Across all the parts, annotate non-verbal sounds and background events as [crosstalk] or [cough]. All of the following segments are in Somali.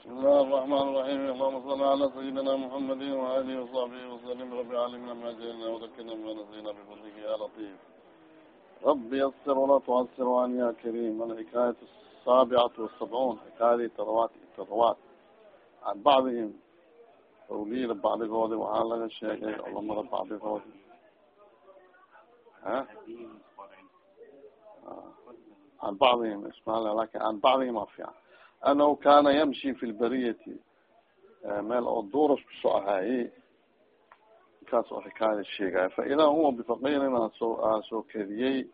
بسم الله الرحمن الرحيم اللهم صل على سيدنا محمد وآله وصحبه وسلم رب علمنا ما جهلنا وذكرنا ما نسينا بفضلك يا لطيف رب يسر ولا تعسر وان يا كريم الحكاية السابعة والسبعون حكاية تروات تروات عن بعضهم أوليل بعضهم وحال لغا الشيء اللهم رب بعضهم ها عن بعضهم اسمع لكن عن بعضهم أفيع anahu kana yamshi fi lbariyati meel oo duuras ku soo ahaaye kaas oo xikaaya sheegaya faidaa huwa bifaqirin asoo aa soo kediyey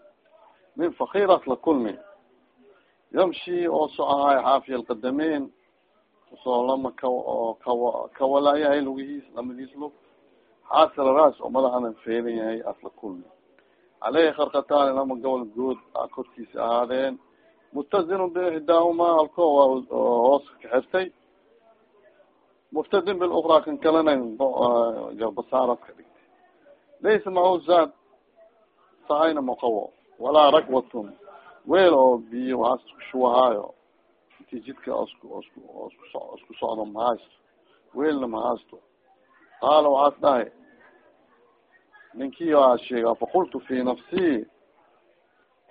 min fakiras la kulmi yamshi oo soo ahaayo xaafiya lqadameyn soo lama ka oo kawa kawalaayahay lugihiis lamadiis lug xaasila ras oo madaxana feelan yahay as la kulmi caleyhi kharkataani lama gobol good a korkiisa ahaadeen mutazin bixdaahuma halko waa hoos ka xirtay. Muftadin bilukraa kan kalena garbasaarad ka dhigtay. Laysa macahu zaad sahayna maqabo walaa rakwatun weel oo biyo waxaas isku shuwahaayo. Inti jidka sku sku sku isku socdo mahaysto weelna mahaysto qaala waxaas dhahay ninkii waa sheega faqultu fi nafsi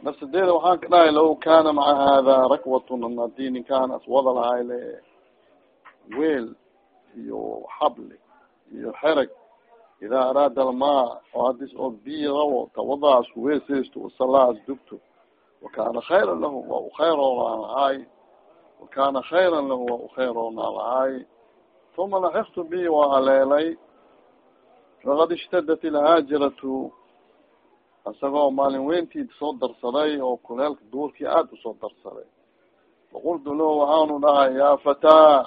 nafsadeeda waxaan ka dhahay law kana maca hada rakwatun haddii ninkaan aswada lahay le weel iyo xabli iyo xereg idaa araada almaa oo hadis oo biyo rabo tawadaca isku weeseysto wasalaa asdugto wakana khayra lahu waa ukhayroonaa lahaay wakana khayra lahu waa ukhayroonaa lahaay uma laxiktu bi waa haleelay. Faqad ishtadat ilhaajiratu isagoo maalin weyntii soo darsaday oo kuleelka duurkii aada u soo darsaday. Faqultu lahu waxaanu dhahay yaa fataa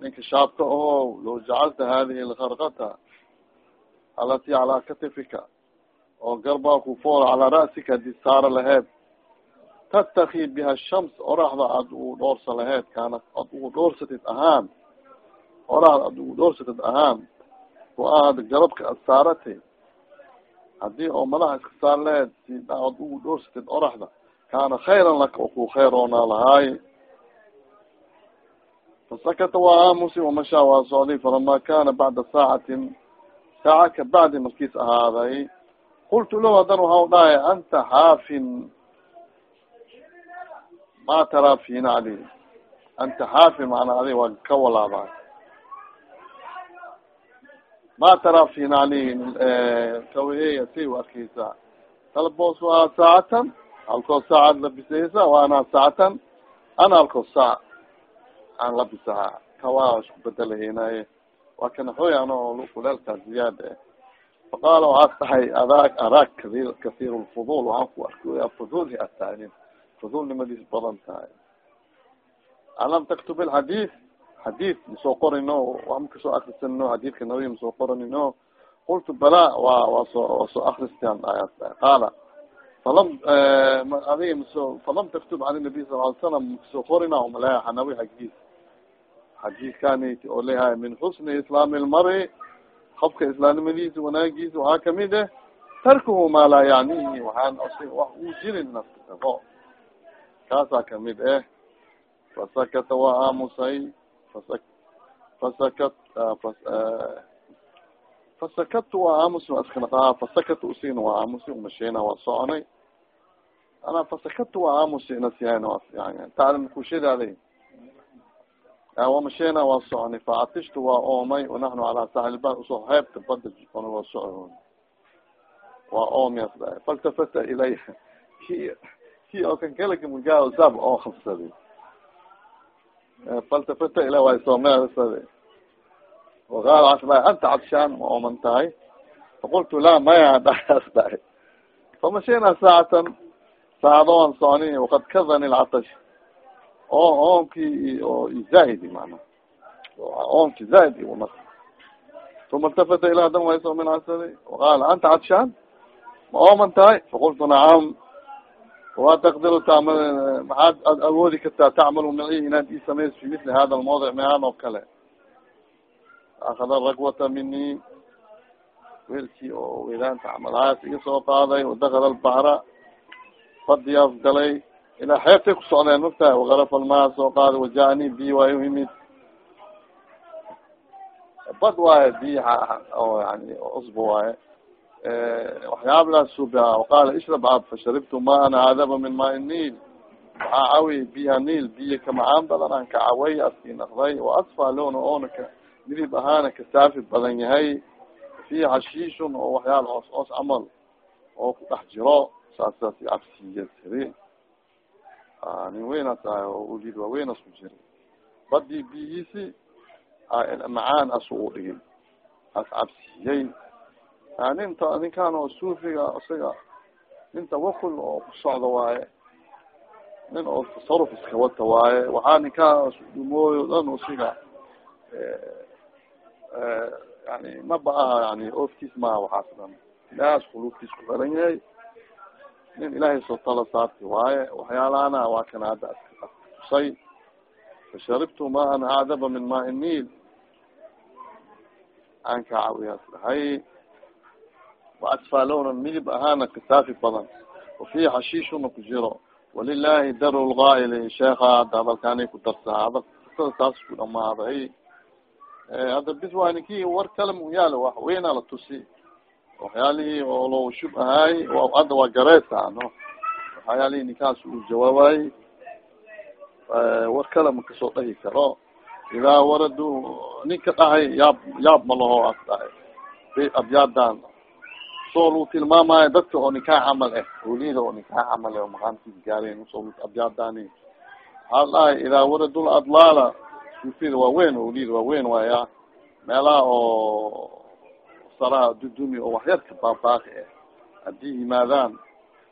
ninka shaabka oho low jacalta hadihi lkarkata alati calaa katifika oo garbaa ku fool calaa ra'sika haddii saara laheed. Tattaki biha shams oraxda aad ugu dhoorsa laheed kaana ad ugu dhoorsatid ahaan oraxda ad ugu dhoorsatid ahaan o aad garabka ad saaratay haddii oo madaxa iska saar laheed si ad ugu dhoorsatid oraxda kaana khayran laka oo ku khayroonaa lahaay fasakata waa aamusi wamashaa waa socday falama kana bacda saacatin saaca kabacdi markiis ahaaday. Qultu lahu hadan waxau dhahay anta xaafin ma taraa fina adi anta xaafin macnaa adi waa ka walaabaa ma taraa fina ali kaweeya si u arkeysaa talboos waa saacatan halkoo saacad labisaysa waana saacatan ana halkoo saac aan labisahaa kawaa isku bedelaheynaye waa kana xooy ano kuleelkaa ziyaada eh faqaala waxaas dhahay adaa araag kair kahiir lfudul waxaan ku arkoya fudulhi ataanin fudulnimadiis badan tahay alam taktub ilxadiid xadiid masoo qorino wax ma ka soo akrisano xadiidka nabiga masoo qoranino qultu bala wa waa soo waa soo akristaan qaala falam adiga maso falam taktub can nabiy sal ly salam makasoo qorina umaleya xanawi xaggiis xadiidkaniti oo leeyahay min xusni islaami lmari qofka islaamnimadiisa wanaagiisa waxaa ka mid eh tarkuhu maa laa yacnihi waxaan wax uu jirin naftisao kaasaa ka mid eh fasakata waa aamusay fasa fasakat fasakatu waa aamusi waa iskanaqaa fasakatu usigna waa aamusi umasheyna waa soconay ana fasakatu waa aamusi nasihayna waa yani taclim kushadaada wamasheyna waa soconay faatishtu waa oomay wanaxnu calaa saxilba u soo heebta bada waa soco waa oomias faltafata ilay ki ki oo kan kalaka mugaa saab oo habsaday faltafata ila way soomeesade waqaala as dhahay anta cadshaan ma ooman tahay faqultu laa maya dhaas dhahay famasheyna saacatan saacado aan soconi waqad kadani lcatash o oonki oo zaahidi mana oonki zaaid iuna uma iltafata ila hadan way soo mincasaday waqaala anta cadshaan ma ooman tahay faqultu nacam waa taqdiru tacmal maxaad ad awoodi kartaa tacmalu maci inaad ii samayso fi mili hada lmawdic mehaan oo kale akada rakwata mini weelkii oo welaanta camalhaas iga soo qaaday wadakala lbahra fadiyaas galay ilaa xeebtay ku socdeen magtahay wagaraf almaa soo qaaday wajaani bi waa u yimid bad waaye biya oo yani cusba waaye waxyaabilaas suba waqaala ishrab ab fasharibtu maan cadaba min maa niil waxaa cawi biya niil biyo kamacaan badan aan ka caway aski naqday wa asfa loona oona ka midib ahaana kasaafi badan yahay fi xashiishun oo waxyaala oos oos camal oo ku dhex jiro saas cabsiya tiri nin weynas ahay oo ulid waaweyn asku jiri badii biyihiisi macaan asu u dhigin as cabsiyey ninta ninkaan oo suufiga isaga nin tawakul oo ku socda waaye. Nin oo tasaruf iska wata waaye. Waxaa ninkaan dhumooyo dhan usiga yani maba aha yani ofkiis maha waxaas dhan. Ilaahas kulubtiis ku xiran yahay. Nin ilaahay soo tala saarti waaye. Waxyaalahana waa kana hadda askusay fasharibtu maan acdaba min maa niil aan ka cawiyaas dhahay waasfalowna midib ahaana kasaafi badan wafi xashiishuna ku jiro walilahi dar lgaayli sheeka hadda hadalkaanay ku darsaa hadalkasada taas ku dhamaaday hadda bis waa ninki war kale mu yaalo wax weyna la tusi waxyaalihii oo loo shub ahaay hadda waa gareesa no waxyaalihii ninkaas uu jawaabay war kale ma ka soo dhahi karo idaa waradu ninka dhahay yaab yaab ma laho as dhahay abyaadan soo lu tilmaamayo dadka oo nikaa camal eh olida oo nikaa camal eh oo maqaankiis gaaren u soo abyaadani waxaa dhahay idaa waradu ladlaala suufida waa weyn olida waa weyn waaya meelaha oo saraa dudumi oo waxyarka baabaaqi eh haddii yimaadaan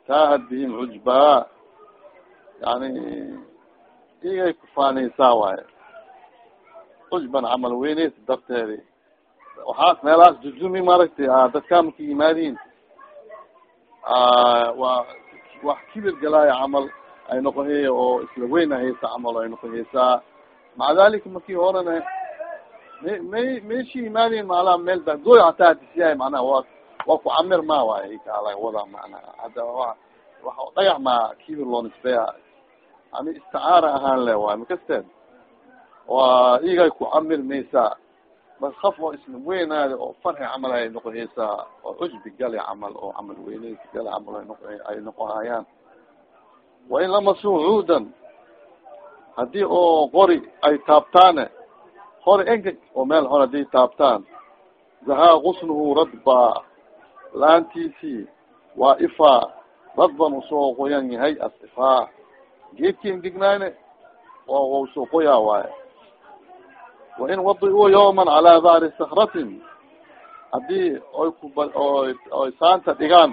taahad bihim cujbaa yani igay kufaaneysaa waaye. Cujban camal weyneysa darteedi waxaas meelahaas dudumi maaragtay dadkaa maka yimaadiin waa wax kibir galaayo camal ay noqohey oo isla weyna haysa camal ay noqoheysaa maca dalika markii horena me may meshi yimaadiin maalaha meel bagooy hataa hadisyahay manaha waa waa ku camir ma waay kala wada macnaha hadda wa wa dhagax ma kibir loo nisbeya yani isticaara ahaan le waay makasteed waa igay ku camir maysaa bas kaf oo isla weynaada oo farxi camal ay noqoheysaa oo cujbi gali camal oo camal weyneysi gali camal noqo ay noqohayaan wain lamasuu cuudan haddii oo qori ay taabtaane qori engeg oo meel hore haddii taabtaan zahaa gusnuhu radba laantiisii waa ifaa radban u soo qoyan yahay as ifaa geedki engegnaane wa u soo qoyaa waaye wain wadi-uu yawman calaa dahri sakratin haddii oy kuba oy saanta dhigaan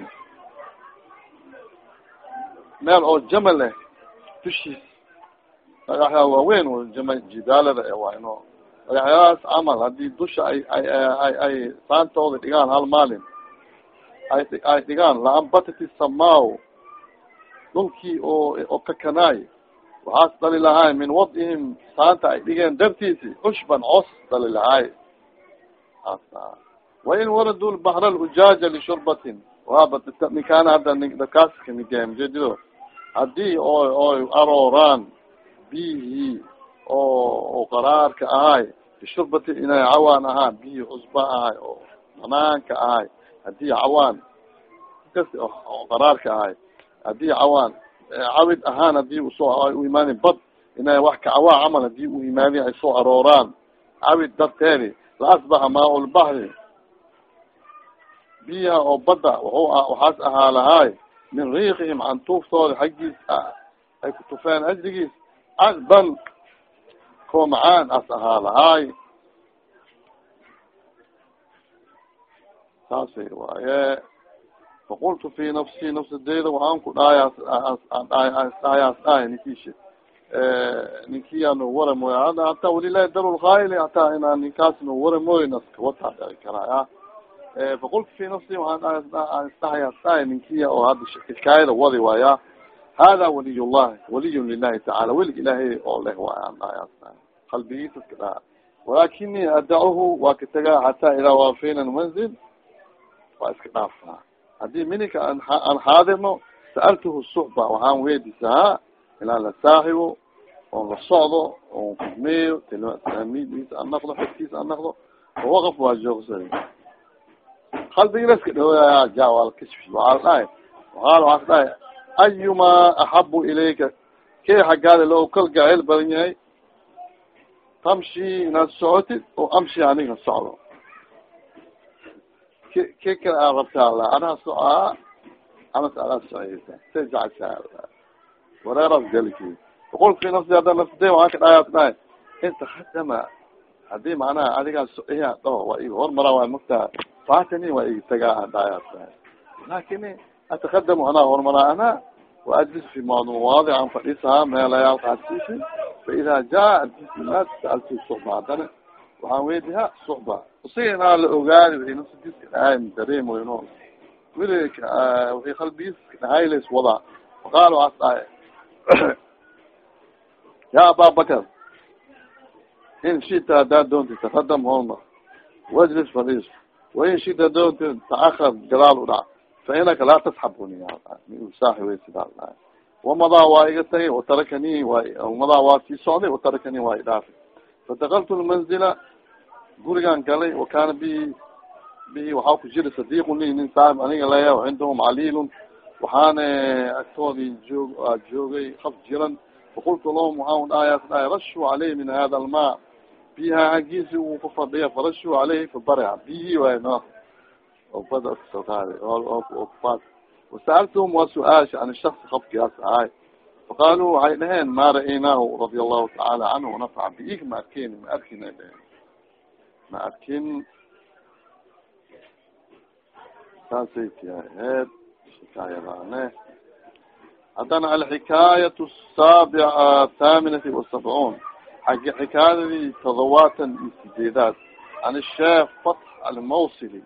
meel oo jamal leh dushiis dhagaxyaa waaweyn jama jidaalada e waa ino dhagaxyaadaas camal haddii dusha ay ay ay saantooda dhigaan hal maalin ay ay dhigaan laambatati samaaw dhulkii oo oo kakanaay waxaas dhali lahaay min wadihim saanta ay dhigeen dartiisi cushban cos dhali lahaay wain waradu lbahra lujaaja lishurbatin waaba ninkaana hadda dakaas kamidyahay haddii oy oy arooraan biyihii oo qaraarka ahay bishurbatin inay cawaan ahaan biyihii cusba ahay oo banaanka ahay haddii cawaan kas qaraarka ahay haddii cawaan cawid ahaan haddii u soo u imaadin bad inay wax kacawaa camal haddii u imaadin ay soo arooraan. Cawid darteedi maa lbahri biyaha oo badda wuxuu waxaas ahaa lahaay min riikihim cantuuftooda xaggiis ay ku tufeen ajrigiis cadban koo macaan as ahaa lahaay saasay waaye faqultu fi nafsi nafsadeyda waxaan ku dhahayaas dhahayaas dhahay ninkiisha ninkiyaa no wara mooy hataa walilahi dar lkhaayli hataa inaa ninkaas no wara mooy naskawata dhici karaya faqultu fi nafsi waxaan isdhahayaas dhahay ninkiya oo hadda xikaayada wadi waaya hada waliy llahi waliyun lilahi tacala welig ilaahay oo leh waay aan dhahayaas dhahay qalbigiisa iska dhaha walakini adacuhu waa ka tagaa hataa idaa waafina manzil waa iska dhaafaa haddii mininka aan xaadirno sa'altuhu suxba waxaan weydisahaa inaan la saaxibo oon la socdo oon kudmeeyo tilamiidkiisa aan naqdo xogkiisa aan naqdo waqaf waa joogsay qalbigilaska dhawaya ja waa lakashfi waaa la dhahay qaal waxaa ka dhahay. Ayuma axabu ilayka kee xaggaada loo kal gaceyl badan yahay? Tamshi inaad socotid oo amshi aniga socdo ke kale aa rabtaa la anaa socaa amas adaa soceysa se jacashaa wareeras galki boqol fi nafsi hadda nafsde waxaa ka dhahay ka dhahay inta hadama haddii macnaha adigaa soiya dhaho waa iga hormara waa magtaa fatani waa iga tagaa dhaaya dhahay lakini atakadamu anaa hormaraa ana waajlis fi mawaadican fadhisaha meelayaal qaadsiisi faida jaa altismaad saaltu suxba waxaan weydiha suxba. Usiga inaa la ogaadi wii nafsidiska dhahay dareemoyno wili wii qalbigiis dhahaylays wadaa faqaal waas dhahay [clears throat] ya ababakar in shita hadaa doonti takadam hormar wajlis fadhiis wain shita doonti taakar gadaal u dhac. Fa inaka laa tasxabuni saaxi wey sidaa dhahay. Wamadaa waa iga tagay watarakani waa madaa waa sii socday watarakani waa idhaafay fadakaltu lmanzila gurigaan galay wakana bihi bihi waxaa ku jira sadiiqun li nin saaxib aniga leya cindahum caliilun waxaana agtoodii joog joogay haf jiran fakultu lahum waxaan dhahayaa dhahay rashu caleyh min hada alma biyaha hagiisi uu ku fadhiya farashu caleyhi fabariha biyihi waay no bada sokaada kufaas wasaaltuhum waa su'aasha an shaks kafkiaas ahay faqaaluu waxay dhaheen ma ra'aynaahu radia allahu tacaala canhu nafaca biig ma arkin ma arkin ay dhaheen ma arkin saasay tiaheed xikaayadaane haddana alxikaayat asaabica thaaminati wasabcuun xagga xikaayadii todobaatan iyo sideedaad an sheekh fatx almawsili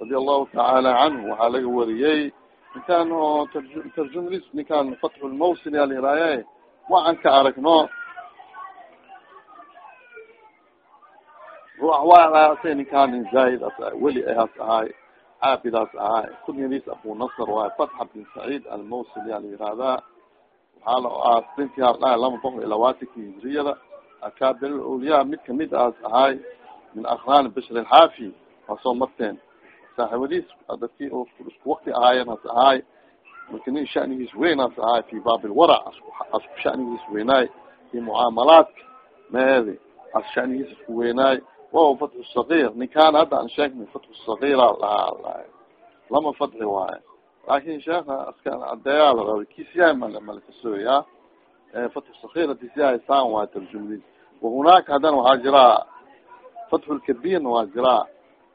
radi allahu tacaala canhu waxaa laga wariyey ninkaan oo tarjumlis ninkaan fatxu lmawsili aliraaye waxaan ka aragno ruaxwaase ninkaan nin zaaid as weli ahaas ahaay caabidaas ahaay kunyadiis abu nasr waay fatxa bin saciid almawsili ala yihahdaa waxaa la aasdinti aldhaha lama boqol iyo labaatanki hijriyada akaabir awliyaa mid ka mid aas ahaay min akraan bishr alxaafi waa soo saaxibadiis dadki isku wakti ahaayeen as ahaay marka nin shanigiis weyn as ahaay fi baab lwarac asku shanigiis weynaay fi mucaamalaadka meedi as shanigiis isku weynaay wahuwa fatxu sagiir ninkaan hadda aan sheegnay fatxu sagiira lahaa lama fatxi waayo laakin sheekha aska adeeyaa la raba kisyahay mal malkasooya fatxu sagiir saan waayo tarjumadiis wahunaaka haddana waxaa jiraa fatxu lkabirna waa jiraa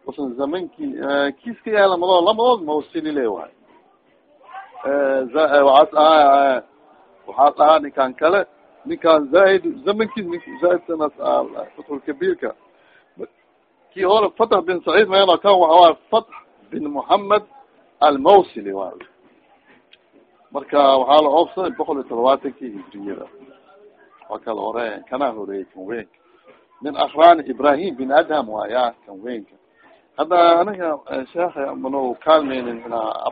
usan zamanki kiiska yahay lamadood lamadood mawsili le waayo waxaas ahaa waxaas ahaa ninkaan kale ninkaan zaaid zamankiis nink zaaidsanas fatxulkabirka ki hore fatx bin saciid mayno kan waxawaay fatx bin mohamed almawsili waayo marka waxaa la oofsaday boqol iyo todobaatankii hijriyada waa kala hore kanaa horeeyey kan weynka min akrani ibrahim bin adham waaya kan weynka hadda aniga sheekha mano kaalmeynin inaa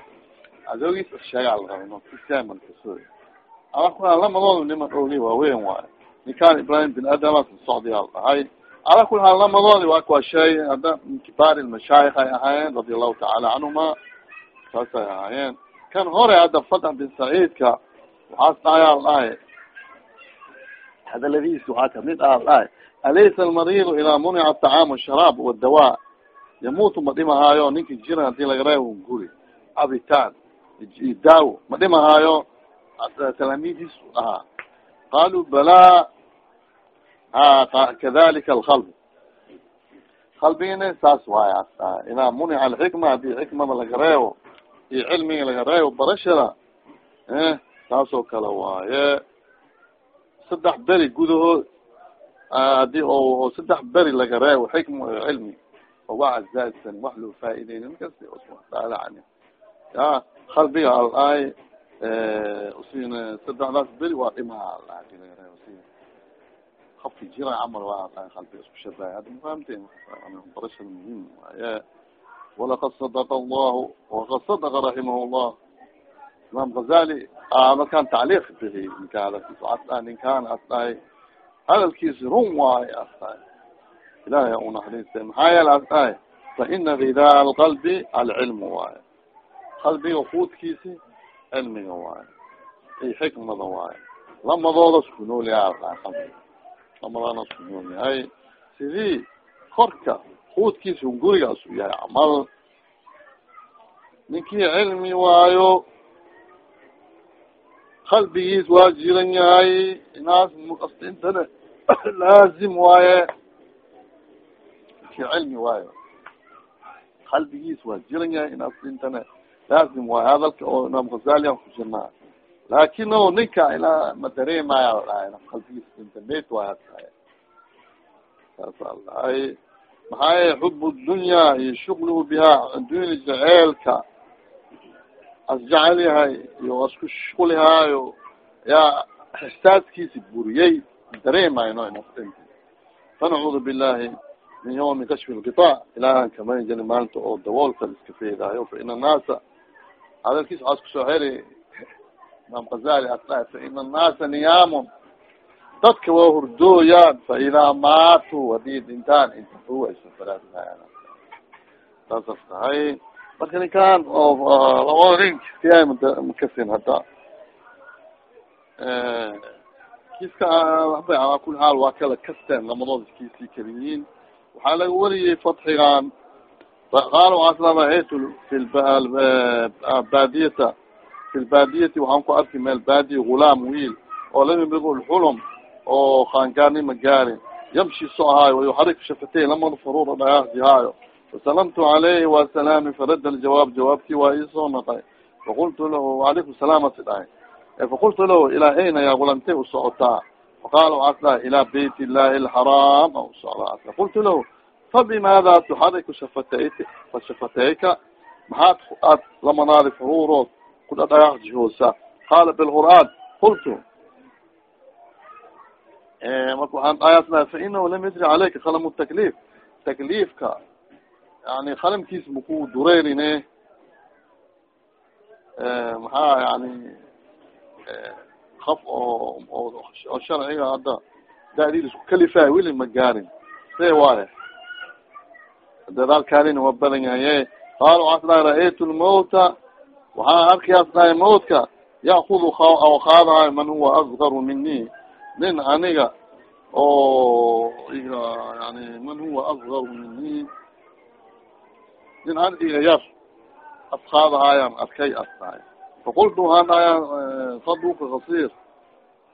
adoogiis sheegaa la raba no kisamalkaso ala lamadooda niman oli waaweyn waayo. Ninkaan ibrahim bin adham socdi al dhahay ala kuli haal lamadoodi waa kuwa sheey hadda min kibaar ay ahaayeen radia allahu tacaala canhuma saasay ahaayeen. Kan hore hadda fatx bin saciidka waxaas dhahay al dhahay hadaladiis waxaa ka mid ah al dhahay alaysa almariidu idaa munica aطacaam sharaab wadawa yamuutu ma dhimahaayo ninki jira haddii laga reebo guri. Cabitaan daawo ma dhimahaayo talaamidiis ahaa qaaluu balaa kadalika alkalb kalbigina saas waay asa idaa munica alxikma haddii xikmada laga reebo iyo cilmiga laga reebo barashada saas oo kale waaye saddex beri gudahood haddii o saddex beri laga reebo xikma cilmi waa zaadsan wax loo faaideynin kas daalacani ya kalbiga alaay usin saddexdaas beri waa si afki jira camal waa qalbiga isku hadda mafahamteen barashada muhiim waaye walaqad sadaqa allahu waqad sadaqa raximah llah imaam gazali markaan tacliiq bihi ninkaan as dhahay hadalkiisi run waayo as dhahay ilahay u naxariistay maxaa yeele as dhahay fa ina gidaa alqalbi alcilmu waayo qalbiga kuudkiisi cilmiga waayo ay xikmada waayo lamadooda isku nool yahay qalbiga lamadana isku nool yahay sidii korka kuudkiisa gurigaas u yahay camal ninkii cilmi waayo qalbigiis waa jiran yahay inaas muqastintana laazim waaye ninkii cilmi waayo qalbigiis waa jiran yahay inaas dintana laazim waayo hadalka oo imaam ghazaliyan ku jirnaa laakin o ninka ilaa ma dareemaya dhahay qalbigiis dinta met waay hataay saasa dhahay maxaa yay xub dunya iyo shuqluhu biha addunya jaceelka as jecel yahay iyo asku shuqlihaayo yaa ixsaaskiisi buriyey dareemayno inasdinti fanacuudu billahi min yawmi kashfi lqiطaac ilahan kaman jeli maalinta oo dawoolka iska feedaayo fa annaasa hadalkiis waxaa iskusoo xeri imaam gazali asla fa annaasa niyaamun dadka waa hurdooyaan fa idaa maatuu haddii dhintaan intahu ay safaraadlayan saasas tahay marka ninkan labada nin kiskiya makasin hadda kiska haba ala kuli waa kala kasteen lamadood kiisii keliyiin waxaa laga wariyey fatxigan qaala waasla raaytu fi baadiyata. Fi lbaadiyati waxaan ku arki meel baadiya gulaam wiil oo lam yamrig lxulum oo qaangaarnima gaarin. Yamshi so ahaayo wayuxarik shafatey lamada faruura dhagaaqjihaayo fasalamtu alayhi wasalaami farada aljawaab jawaabtii waa iisoo naqay faqultu lahu alaykum salaamati dhahay faqultu lahu ilaa ayna yaa gulantay usocotaa faqaala waxaas dhahay ilaa bayt alxaraam a usocdaa qultu lahu fabimaada tuxariku shafatayk fashafatayka maxaad aad lamanaadi faruurood kudhadhagaaq jihoosa qaala bilqur'aan qultu marka waxaan ayaasnahay fainahu lam yajri calayka kalamu takliif takliifka yani kalamkiis maku dureerine maxaa yani af oo oo sharciga hadda da'diid isku kalifaay weli ma gaarin. See waaye dadaalkaalina waa badan yahaye qaala waxaas dhahay ra'aytu lmawta waxaan arkayaas dhahay mawtka ya'kudu aw qaadahayo man huwa asgaru mini nin aniga oo yani man huwa asgaru mini nin an iga yar as arkay as faqultu waxaan dhahaya saduka kasir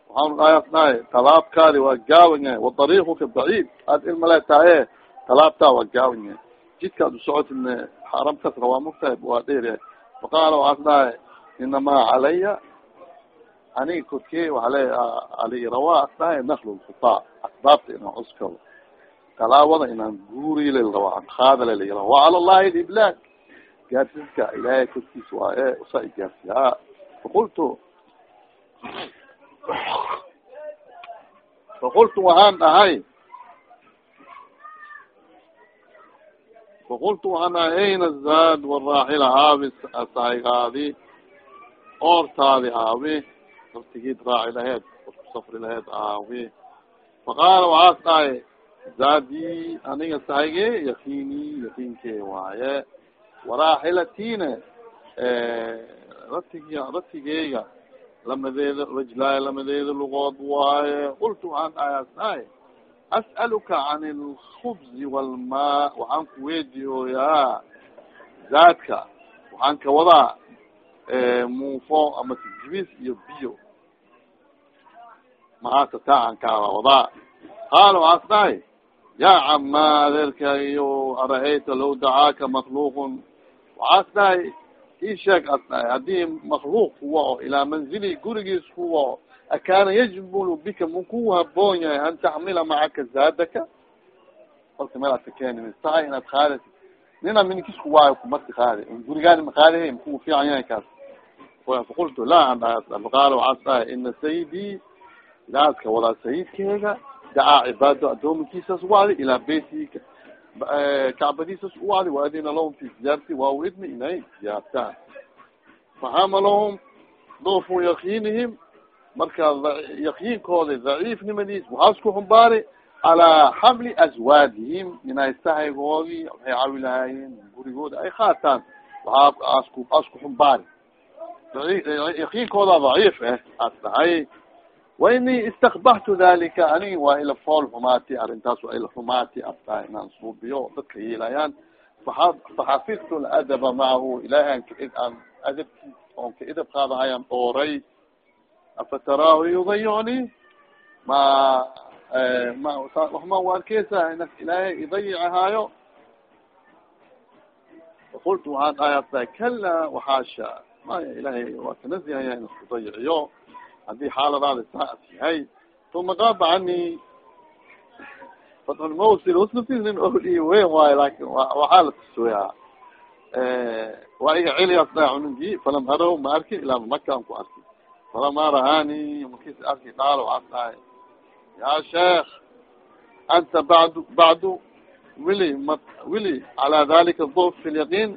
waxaan dhahayaas dhahay talaabkaadi waa gaawan yahay wadariikuka baciid aad ilmale tahaye talaabtaa waa gaawan yahay jidkaad usocotidne xaramkas rawaa mugtahay waa dheer yahay faqaala waxaas dhahay inamaa calaya aniga korkey waxa le ali rawaa as dhahay naklu asbaabta inaan cuskado talaawada inaan guurile rawaa an qaadale la wa cala llahi liblaag gaarsiiska ilaahay korkiis waaye usa igaarsiyaa faqultu faqultu waxaan dhahay faqultu waxaan dhahay ayna zaad waraaxila haabi asaygaadi oortaadi aawi naftigiid raaci laheed orku safri laheed aawi faqaala waxaas dhahay zaadi aniga sahayge yakiini yakiinkee waaye waraaxilatine ratigi ratigeyga lamadeeda rajlaay lamadeeda lugood waaye qultu waxaan dhahayaas dhahay as'aluka can alkhubzi walmaa waxaan kuweydiiyooyaa zaadka waxaan ka wadaa muufo ama tijibis iyo biyo. Mahaata taa aan kaala wadaa. Qaala waxaas yaa cama adeerkayo ara-ayta law dacaaka makluuqun waxaas dhahay ii sheeg as dhahay haddii makluuq kuwa o ilaa manzili gurigiis kuwa o akaana yajbulu bika maku haboon yahay an taxmila macaka zaadaka kolka meel aad ka keeni tahay inaad qaadati nina minkisku waayo kumati qaadi gurigaani maqaadihe maku fiican yahay kaas faqultu la an dhahay faqaala waxaas dhahay ina sayidi ilaaska wadaa sayidkeega dacaa cibaado adoominkiisas wacdi ilaa beytika kacbadiisas uwacdi waadina lahum fi ziyaarati waa u idmi inay ziyaartaan fahamalahum doofu yakiinihim marka yakiinkooda daciifnimadiis waxaas ku xumbaari calaa xamli azwaadihim inay sahaygoodii waxay cawi lahaayeen gurigooda ay qaataan waxaa asku asku xumbaari yakiinkooda daciif eh aad dhahay waini istakbaxtu dalika ani waa ila fool xumaati arrintaas waa ila xumaati dhahay inaan suubiyo dadka yeelayaan faxafidtu ladaba macahu ilahay an aan adabkiis oon ka idab qaadahayaan dhooray afataraahu yudayicni ma ma u arkeysa inak ilaahay idayicahaayo qultu waxaan dhahay ata kala waxaasha maya ilahay waa kanazihaya in isku dayiciyo haddii xaaladaada saas yahay uma qaaba cani fatxulmawsil usnaftis nin oli weyn waayo laakiin waxaa la tusooyaa waa iga celiyaas dhahay cunugii falam araw ma arkin ilaa maka an ku arki. Falama rahani markis arki qaalo waxaas dhahay ya sheekh anta bacdu bacdu wili ma wili calaa dalika duf fi lyaqiin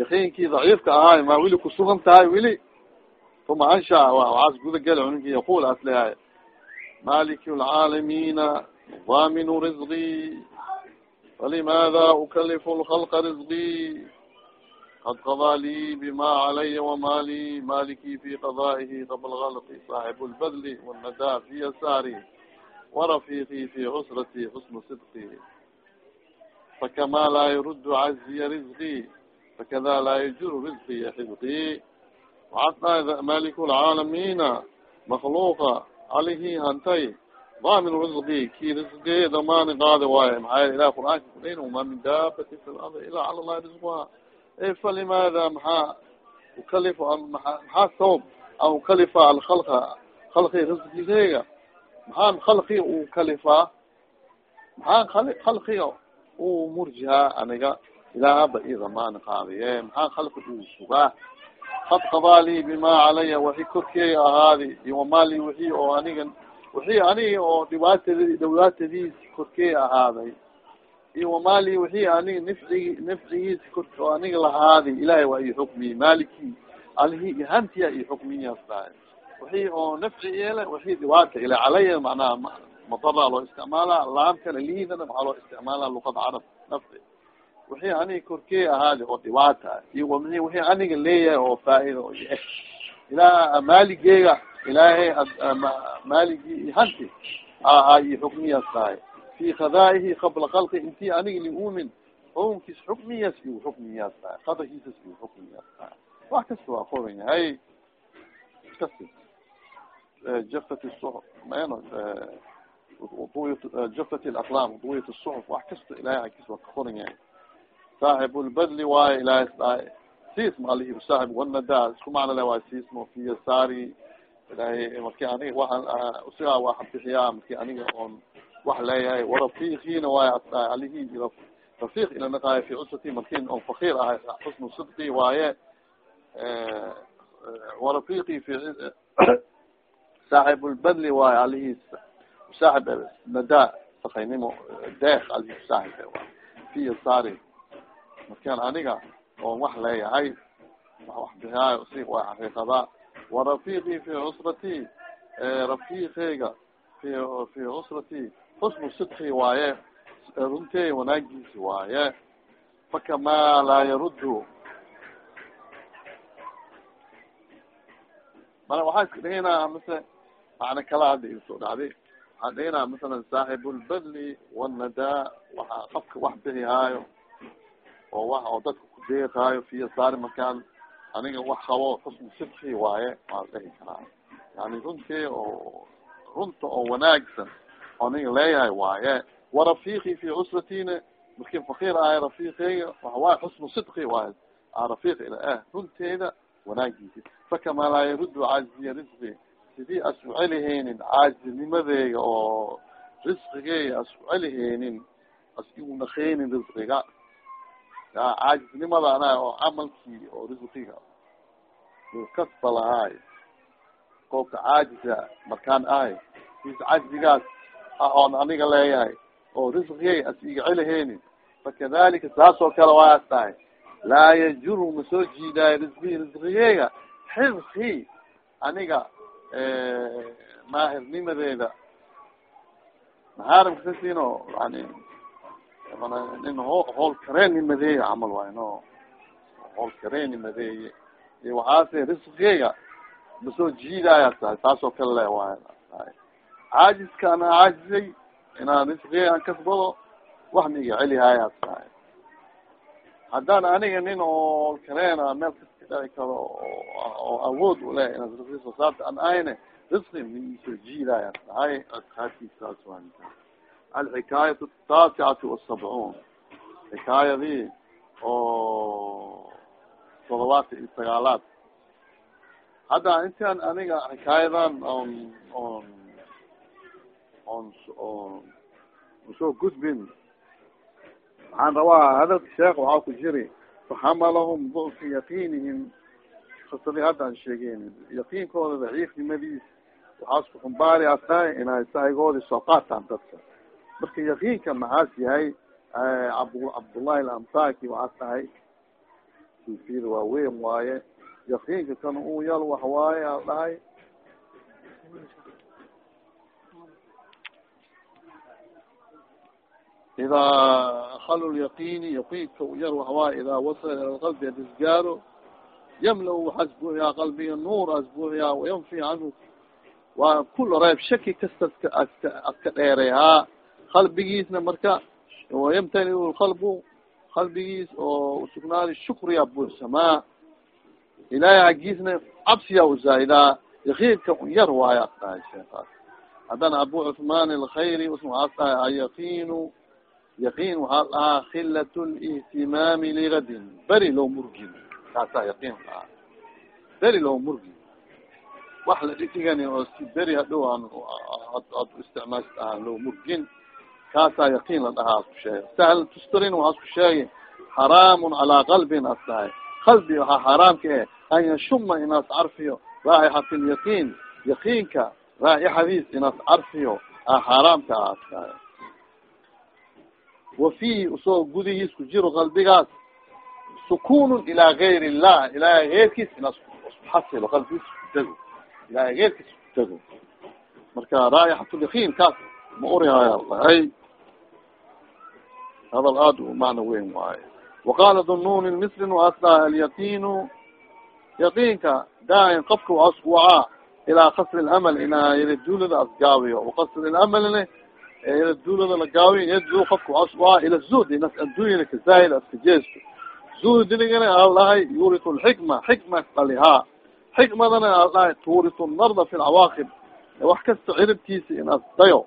yaqiinkii daciifka ahaay ma wili kusugan tahay wili uma ansha waxaas guda gala cunugii yaqul as leeyahay maliki lcaalamina daminu rizqi falimada ukalifu lkhalqa rizqi qad qadaa lii bima calaya wama li maliki fi qadaihi qabla galqi saaxibu lbadli wannada fi yasaari warafiqi fi cusrati xusnu sidqi fakama laa yurud caziya rizqi fakada laa yajuru rizqi xizqi waxaas maliku lcaalamina makluuqa alihi hantay damin rizqi ki rizqi damaani qaadi waayo maxaa yel ilah qur'aanka kudhayn wama min daabati fi lardi ila cala llahi rizquha falimada maxaa ukalifa maxaa sabab an ukalifa alkalqa kalqi rizqigeyga maxaan kalqi u kalifaa maxaan kalqiga u murjihaa aniga ilaahaba i damaani qaadiye maxaan kalqi u qad qadaa lii bima calaya waxi korkeeya ahaadi iwamali wixii oo aniga wixii anigi oo dhibaatad dhibaatadiis korkeeya ahaaday iwamali wixii anig nafcigi nafcigiis kor oo aniga lahaadi ilahay waa i xukmiye maliki alihi hantiya i xukmiyaas dahay wixii oo nafci yeela wixii dhibaata ila calaya macnaha madara loo isticmaala laamkana liidana maxaa loo isticmaala luqada carab nafci wixii aniga korkeey ahaadi oo dhibaata iyo wixii aniga leeyahay oo faaida o ilaa maaligeyga ilaahay maaligi hanti aha iyo xukmiyaas tahay fi khadaa'ihi qabla kalqi intii aniga liumin xukunkiis xukmiyaas iyo xukmiyaas tahay qadarkiisas iyo xukmiyaas tahay wax kasta waa qoran yahay kasi jafat suxuf man jafat alaqlaam duyat suxuf wax kasta ilahay agkiis waa saaxib lbadli waayo ilahay isdhahay siisma alihi saaxib wanada isku macna le waayo siismo fi yasaari ilahay marki aniga waan usigaa waa bixiyaa marki aniga oon wax leeyahay warafiikiina waayo alihi rafiq ila naqaayo fi cusrati markin on fakir ahay xusnu sidqi waaye warafiqi fi saaxib lbadli waayo alihi saaxib nada sakaynimo deek alihi saaxib fi yasaari markaan aniga oon wax leeyahay wax bixiyaayo si waa xaqiiqada. Warafiqi fi cusrati rafiqeyga fi fi xusnu sidqi waaye runtey wanaagiisi waaye. Fakama laa yaruddu. Mana waxaa iska dhihinaa mase macna kala hadda isoo dhacday. Waxaa dhihinaa masalan saaxib lbadli wannada waxa qafka wax bixihaayo oo wax oo dadka ku deeqaayo fiya saari markaan aniga wax qabo xusnu sidqi waaye waa dhihi karaa. Yani runtii oo runta oo wanaagsan aniga leeyahay waaye warafiqi fi cusratina markin fakir ahay rafiqeyga waxawaaye xusnu sidqi waaye rafiq ila ah runteeda wanaagiisi fakama laa yaruddu caaziya risqi sidii as u celiheynin caazinimadeyga oo risqigeyga as u celiheynin as igu risqiga caajisnimada ana oo camalkii oo risqiga kasba lahaay koobka caajisa markaan ahay is cajzigaas oon aniga leeyahay oo risqigey as iga celiheynin fakadalika saas oo kale waaas tahay laa yajuru ma soo jiidaayo risqi risqigeyga xizki aniga maahirnimadeeda. Naharam kasasino yani nin ho hool kareeni madeeye camal waay no hool kareeni madeeye. Iyo waxaase risqiga masoo jiidaya tahay taasoo kale le waay caajiska ana caajizay inaan risqiga an kasbado wax ma iga celihaya tahay. Haddaan aniga nin oo kareena meel kaska dhaci karo oo awood ule inaan risqi soo saarta an ayne risqi ma isoo jiidaya tahay. Adkaadkiisaas waa alxikaayat ataasicati wasabcuun xikaayadii oo todobaadka iyo sagaalaad hadda intaan aniga xikaayadan on on on u soo gudbin waxaan rabaa hadalka sheekh waxaa ku jiri faxamalahum dufi yaqiinihim kasadi hadda an sheegeyn yaqiinkooda daciifnimadiis waxaas ku xumbaari asahay inay sahaygoodi soo qaataan dadka marka yaqiinka maxaas yahay ab cabdullahi alamsaki waxaas tahay suufiyada waaweyn waaye. Yaqiinka kan u yal wax waaye a dhahay. Idaa khalo lyaqini yaqiinka yal waxawaaye idaa wasala ila lqalbi hadis gaaro yamla waxaas buuxiyaa qalbiga nuur as buuxiyaa wayanfi canhu waa kul reeb shaki kasta aska aska dheeray qalbigiisna marka wayamtani qalbu qalbigiis oo usugnaadi shukriya buuxsamaa ilahay xaggiisna cabsiya uzaa'idaa yakiinka yar waaya dhahay sheekaas haddana abu cuثman alkhayri waxaas dhahay ayaqiinu yaqiin waxaa dhahaa khilat lihtimaami ligadin beri loo murgin kaasaa yaqiin dhahaa beri loo murgin wax la dhidigani oo si beri hadhow aan ad isticmaashid ahaan loo murgin kaasaa yaqiin la dhahaa asku sheegay sahl tustarin waa asku sheegay xaraamun calaa qalbin as qalbi waxaa xaaraamka eh an yashuma inaas carfiyo raaixat lyaqiin yaqiinka raaixadiis inaas carfiyo a xaaraamka as dhahay wa fiihi u soo gudihiis ku jiro qalbigaas sukunun ilaa gayr illah ilaahay geyrkiis inaas xasilo qalbigiis kudego ilaahay geyrkiis kudego marka raaixat lyaqiin kaas ma urihaya ay hadal aad macna weyn waayo waqala dunun misrin waasdaa alyaqiinu yaqiinka daain qofka waaskuwacaa ilaa kasri lamal inaa yadadulada asgaawiyo wakasri lamalne yadadulada lagaawiyo yadlu qofka waaskuwacaa ila zuhd inas addunyana kazaahid aska jeesto zuhdinigana al dhahay yuritu lxikma xikma dhalihaa xikmadana al tuuritu narda fi lcawaaqib wax kasta ciribtiisa in asdayo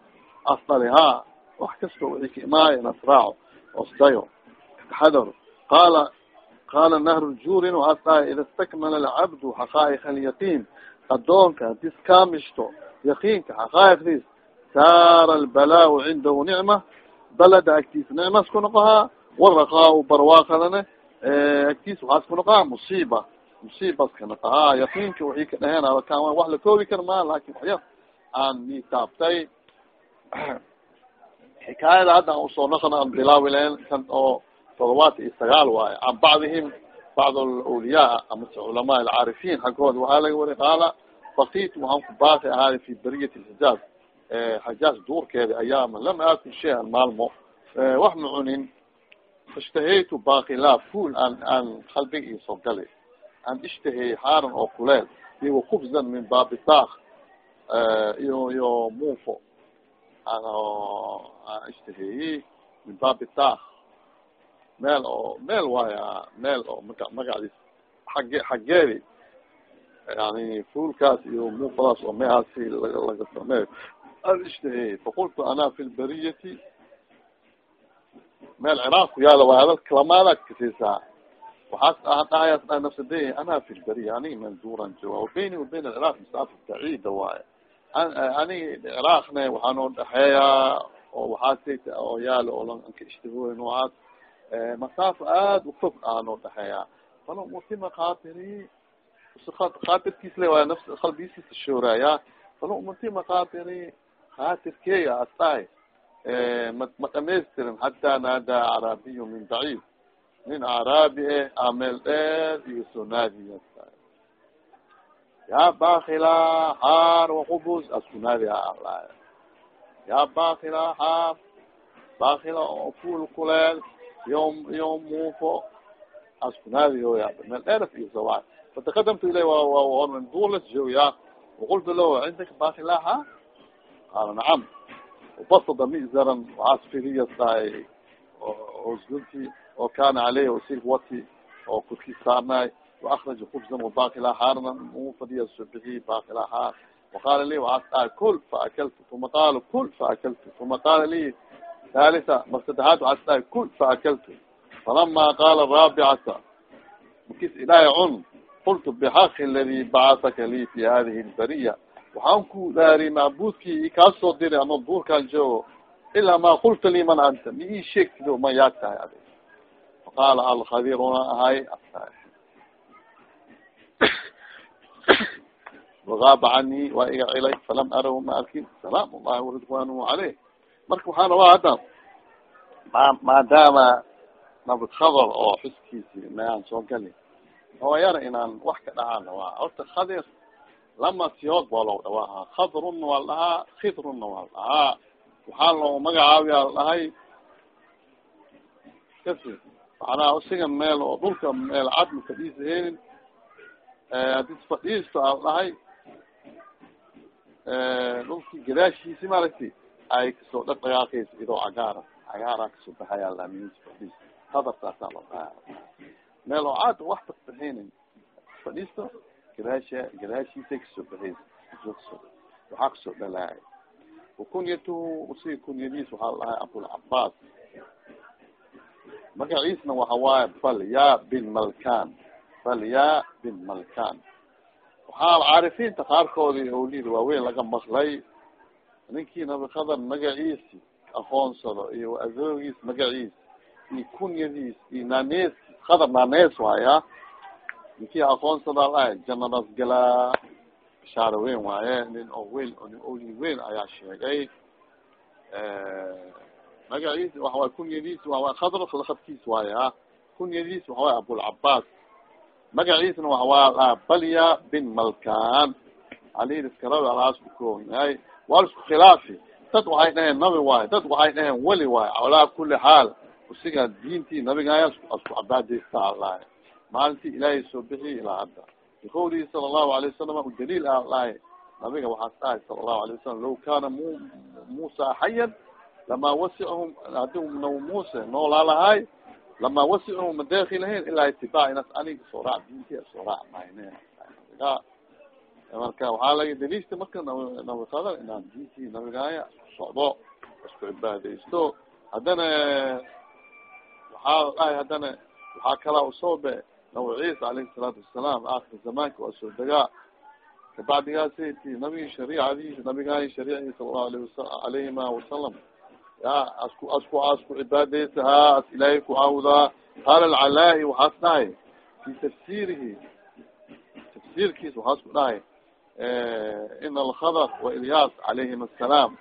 asdalihaa wax kasta wixii ka imaayo in asraaco osdayo taxadar qala qala nahr jurin waas dhahay ida istakmala alcabdu xaqaa'iq alyaqiin adoonka hadis kaamishto yaqiinka xaqaa'iqdiis saara albalaau cindahu nicma balada agtiisa nicmas ku noqohaa waraqaa barwaaqadana agtiis waxaas ku noqohaa musiiba musiibas ka noqohaa yaqiinka waxii ka dhaheen akan wax la koobi kara maa laakiin waxyar aan nitaabtay xikaayada hadda an u soo naqna an bilaawilen kan oo todobaat iyo sagaal waayo can bacdihim bacd alawliyaa amase culamaa alcaarifiin xaggooda waxaa laga wari qaala bakit waxaan ku baaqi ahaada fi bariyat lxijaaz xajaaz duurkeeda ayaama lam aakul shay-an maalmo. Wax ma cunin. Ishtahaytu baaqila fuol aan aan qalbiga iisoo gali aan ishtaheyey xaaran oo kuleel iyo khubzan min baabitaak iyo iyo muufo aan aan ishtaheeyey min baabitaak meel oo meel waaya meel oo maga magacdiis xagge xaggeedi yani fuulkaas iyo muufadaas oo mehaasi laga sameeyo aan ishtaheeyey faqultu ana fi lbariyati meel ciraaq ku yaalla waa hadal kalamaadaad kasiisaa waxaas dhahayaas dha nafsade ana fi lberiya anig manduran jawa bayni wa bayn alciraaq masaafa baciida waayo anig ciraaqne waxaa noo dhexeeyaa oo waxaas oo yaalo oo lanka ishtahoy noocaas masaafo aad ufog aa noo dhexeeyaa fala mutima khatiri khatirkiis le waay nafs qalbigiisa shooraya fala mutima khatiri khatirkeya as dhahay ma ma dhamaystirin hataa naadaa carabiyu min daciif. Nin acraabi eh ameel dheer iyo soo naadiya ya bakila haar wakubus asku naadi ala yaa bakila xaaf bakila oo fuul kuleel iyo iyo muufo askunaadiyoya meel dheeraf iyo sawa fatakadamtu ilay dulas jooya وaqultu lah cindaka bakila ha? Qaala nacam basada mizaran waxaas firiyasdaay osgunti oo kana caleyh silk wati oo kurkii saarnaay وakraja kubsan وbakila xaarna u fadiya subixi bakila xaar وaqala li waxaas dhahay kul faakaltu uma qaala kul faakaltu uma qaala li halisa mar saddexaad waxaas dhahay kul faakaltu falama qaala raabicata makis ilaahay cun qultu bxaqi ladi bacataka li fi hadihi lbariya waxaan ku dhaari macbudkii ikaasoo diri ama buurkaan joogo ilaa ma qulta li man anta ma ii sheegtido ma yaag tahay adi faqaala alkhadiruna ahay wagaaba cani waa iga cilay falam arahu ma arkin salaam ullahi waridwanuhu caleyh marka waxaan rabaa hadda ma maadaama nabad khadar oo xuskiisi mayaan soo gali hooyana inaan wax ka dhahaan rabaa horta khadir lama siyood baa loo dhawaahaa khadrunna waa la dhahaa khidrunna waa la dhahaa waxaa loo magacaabiya la dhahay kasi macnaha usiga meel oo dhulka meel cad ma fadhiisaheenin haddii fadhiisto aa la dhahay dhulki gadaashiisi maaragti ay ka soo dhaqdhaqaaqeysa idoo cagaara cagaara ka soo baxaya la dhaha fadhiis. Hadartaasaa loo dhahaa meel oo caad wax tasbixeynin fadhiisto gadaasha gadaashiisay ka soo baxeysa ka soo waxaa ka soo dhalaacay wakunyatuhu usiga kunyadiis waxaa la dhahay abulcabaas magaciisna waxa waaye falya bin malkan falya bin malkan waxaa caarifiinta qaarkoodii olid waaweyn laga maqlay. Ninkii nabi khadar magaciisi aqoonsado iyo adoogiis magaciis iyo kunyadiis iyo naanees khadar naanees waaya ninkii aqoonsada lahay janadaas galaa bishaaro weyn waaye nin oo weyn nin oli weyn ayaa sheegay magaciis waxawaay kunyadiis waxawaay khadr khadkiis waaya kunyadiis waxawaay abulcabaas magaciisna waxawaa balya bin malkan aliskarawi alaas kukoognahay waa isku khilaafi. Dad waxay dhaheen nabi waayo dad waxay dhaheen weli waayo calaa kuli xaal usiga diintii nabigaya asku cabaadeysta alahay maalintii ilaahay soo bixiy ilaa hadda. Biqawlihi sala allahu alay wasalam udaliil ah lahay nabiga waxaas dhahay sala allahu alay wasalam law kana mu muusa xayan lamaa wasicahum haddii naw muuse noolaa lahay lamaa wasicahum madeeki lahayn ilaa itibaac inas aniga soo raac diinti soo raac mayne marka waxaa laga daliista marka nabi qadar inaan diintii nabigaaya socdo isku cibaadeysto haddana waxaa dhahay haddana waxaa kalaa usoobe nabi ciisa alayhi salaatu wasalaam aakir zamaanka waa soo degaa kabacdigaasi ti nabigi shariicadiisa nabigaay shariicii sala allahu alayh alayhima wasalam ya asku asku asku cibaadeysahaa as ilaahay ku awdaa qaala alcalaa-i waxaas dhahay fi tafsirihi. Tafsirkiis waxaas ku dhahay in alkhadr wa ilyas calayhim asalaam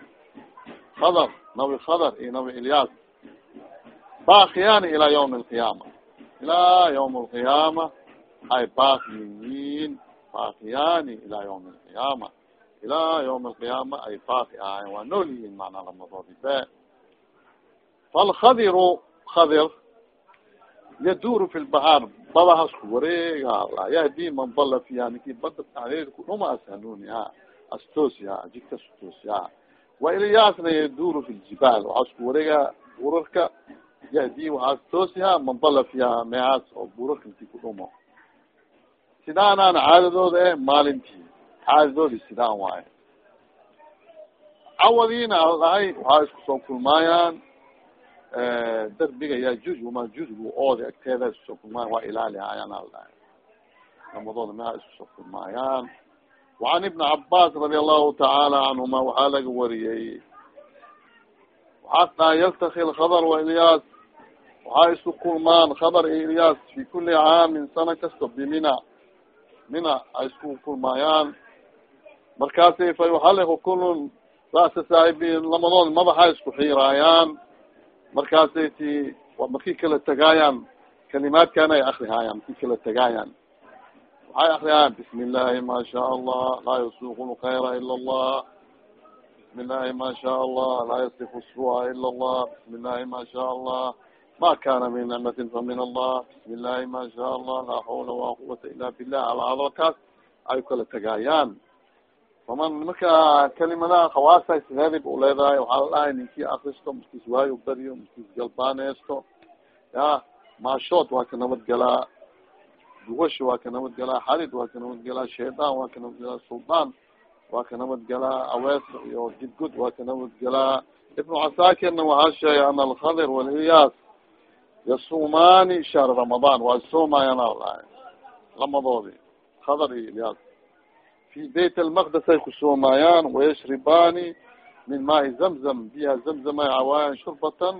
khadr nabi khadr iyo nabi ilyas. Bakiyaani ilaa ywmi alqiyaama ilaa ywm alqiyaama ay baki yihiin bakiyaani ilaa ywmi alqiyaama ilaa ywmi alqiyaama ay baki ahayen waa nool yihiin macnaa lamadoodi be falkhadiru khadir yaduru fi lbahaar badahasku wareega yahdi man dala fiha ninki bada taxdeed kudhuma as hanuuni ha astoosi ha jidka astoosi ha wa ilyasna yaduru fi ljibaal waxaa isku wareega urarka yahdi waxaas toosiha man dala fiha meehaas oo burarka inti kudhumo sidaanaan caadadooda eh maalintii caadadoodi sidaan waaye cawadiina aldhahay waxaa isku soo kulmaayaan darbiga yajuj wamajuj lu ooda agteeda isku soo kulmaayan waa ilaalihaayaan aldhahay lamadooda meha isku soo kulmaayaan wacan ibni cabas radi allahu tacaala canhuma waxaa laga wariyey waxaas dhahay yaltaki lkhadr wa ilyas. Waxaa isku kulmaan khadr iyo ilyas fi kuli caamin sana kasta bimina mina. Ay isku kulmaayaan markaasay fa yuxaliqu kulun ra'sa saaxibiin lamadood madaxa isku xiiraayaan markaasay ti markii kala tegaayaan kalimaadkan ay akrihaayaan markii kala tegaayaan waxay akrihaayaan bismi illahi ma sha allah laa yasuuqu lkhayra ila allah bismi illahi ma sha allah laa yasdifu sua ila allah bismi illahi ma sha allah ma kana min nicmatin famin allah bismi illahi ma sha allah laa xawla walaa quwata ila billah ala ay kala tagaayaan faman marka kalimadaha khawaasa sideedib u leedahay. Waxaa la dhahay ninkii akristo maskis waayo beriyo maskis galbaaneysto ya maashood waa ka nabad galaa. Dugasho waa ka nabad galaa. Xarid waa ka nabad galaa. Shaydaan waa ka nabad galaa. Suldaan waa ka nabad galaa. Awees iyo gidgud waa ka nabad galaa. Ibnu casaakirna waxaa sheegay ana alkhadir walhiyaas yasuumaani shahra ramadaan. Waa soomaayaan alahay lamadoodi khadar iyo ilyaas fi bayt almaqdes ay kusoomaayaan wayashribaani min maai zamzam biha zamzam ay cawaayaan shurbatan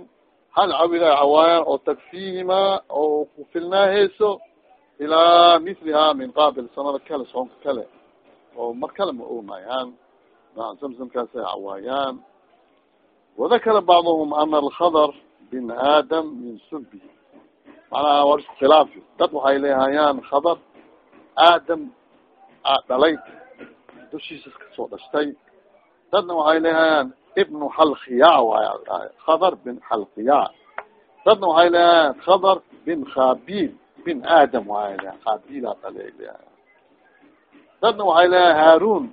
hal cawil ay cawaayaan oo takfiihima oo kufilnaaheyso ilaa miliha min qaabil sanada kale soonka kale oo mar kale ma oomayaan zamzamkaas ay cawaayaan wadakara bacduhum ana alkhadr bin aadam min sulbihi macnaha war isku khilaafi dad waxay leehayaan khadar aadam a dhalay dushiisa ka soo dhashtay dadna waxay leehayaan ibnu xalkiya waay dhahay khadar bin xalkiya dadna waxay leehayaan khadar bin khabil bin aadam waay leeyahay khabilaa dhalay leeyahay dadna waxay leeyahay haarun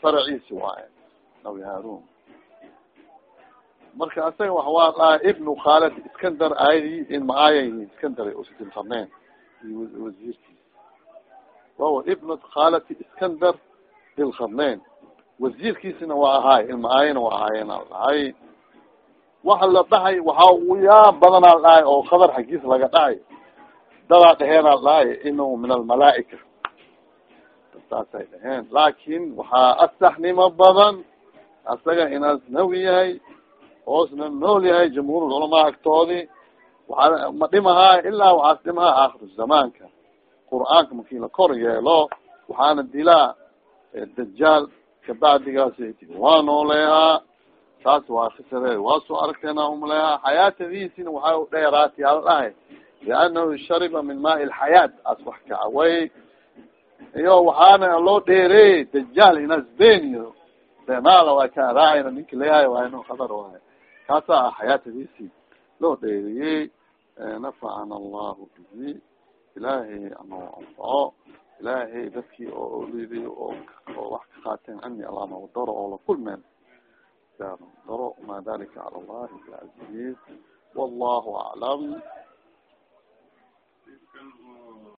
faraciisi waaye nabi haarun marka asaga waxwaa dhaha ibnu khalad iskandar aayadii in maayay iskandar usidinqarneen iyo wasiirkiis wawa ibnu khalati iskandar dilqarneen wasiirkiisina waa ahaay ilma aayana waa ahaayeen al dhahay waxa la dhahay waxa uyaa badanaa dhahay oo khadar xaggiisa laga dhahay. Dadaa dheheenaa dhahay inuu min almalaaika saasay dheheen laakin waxaa asaxnimo badan asaga inaas nawi yahay hoosna nool yahay jamhuur culamaa agtoodi. Waaa ma dhimahaa ilaa waxaas dhimahaa aakhiru zamaanka. Qur'aanka markii la kor yeelo waxaana dilaa dajaal kabacdigaas waa nooleehaa taas waa khisare waa soo aragteena umaleehaa xayaatadiisina waxaa u dheeraati ala dhahay lianahu shariba min maai lxayaat as wax kacaway iyo waxaana loo dheereeyey dajaal inaas beniyo beenaala waa ka raacayna ninki leeyahay waa inu khadar waay kaasa ah xayaatadiisi loo dheeriyey nafacana allahu bihi ilaahay anoo anfaco ilaahay dadkii oo oliday oo oo wax ka qaateen cani alama daro oo la kulmeen. Daro ma dalika cala allahi bicaziiz wallahu aclam